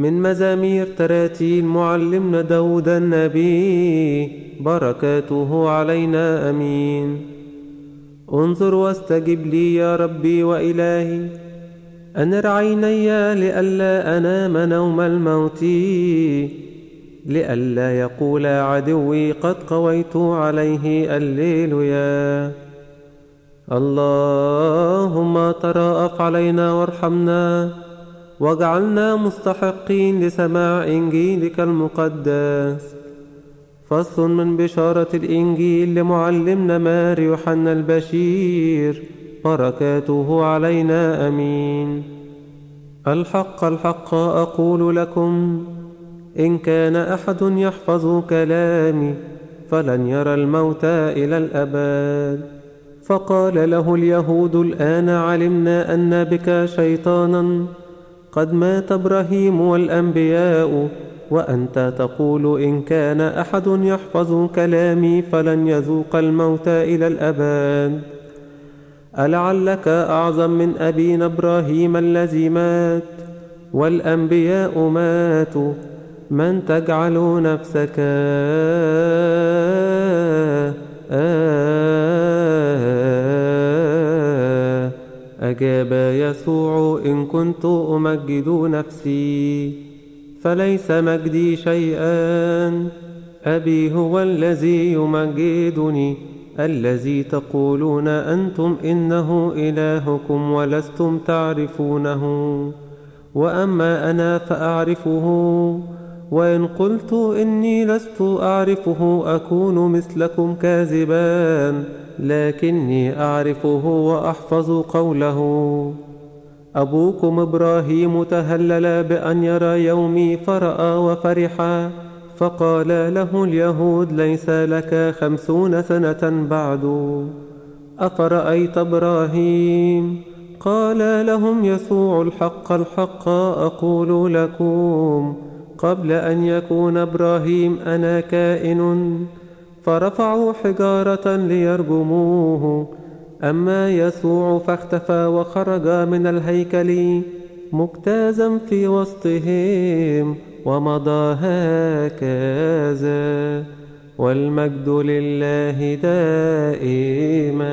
من مزامير تراتيل معلمنا داود النبي بركاته علينا أمين. انظر واستجب لي يا ربي وإلهي أنر عيني لئلا أنام نوم الموت لئلا يقول عدوي قد قويت عليه الليل يا اللهم تراءف علينا وارحمنا. واجعلنا مستحقين لسماع إنجيلك المقدس. فصل من بشارة الإنجيل لمعلمنا مار يوحنا البشير. بركاته علينا أمين. الحق الحق أقول لكم إن كان أحد يحفظ كلامي فلن يرى الموت إلى الأبد. فقال له اليهود الآن علمنا أن بك شيطانا قد مات إبراهيم والأنبياء وأنت تقول إن كان أحد يحفظ كلامي فلن يذوق الموت إلى الأبد. ألعلك أعظم من أبينا إبراهيم الذي مات؟ والأنبياء ماتوا من تجعل نفسك أجاب يسوع إن كنت أمجد نفسي؟ فليس مجدي شيئا. أبي هو الذي يمجدني. الذي تقولون أنتم إنه إلهكم ولستم تعرفونه. وأما أنا فأعرفه. وإن قلت إني لست أعرفه أكون مثلكم كاذبا لكني أعرفه وأحفظ قوله. أبوكم إبراهيم تهلل بأن يرى يومي فرأى وفرح فقال له اليهود ليس لك خمسون سنة بعد. أفرأيت إبراهيم؟ قال لهم يسوع الحق الحق أقول لكم. قبل أن يكون إبراهيم أنا كائن فرفعوا حجارة ليرجموه. أما يسوع فاختفى وخرج من الهيكل مجتازا في وسطهم ومضى هكذا. والمجد لله دائما.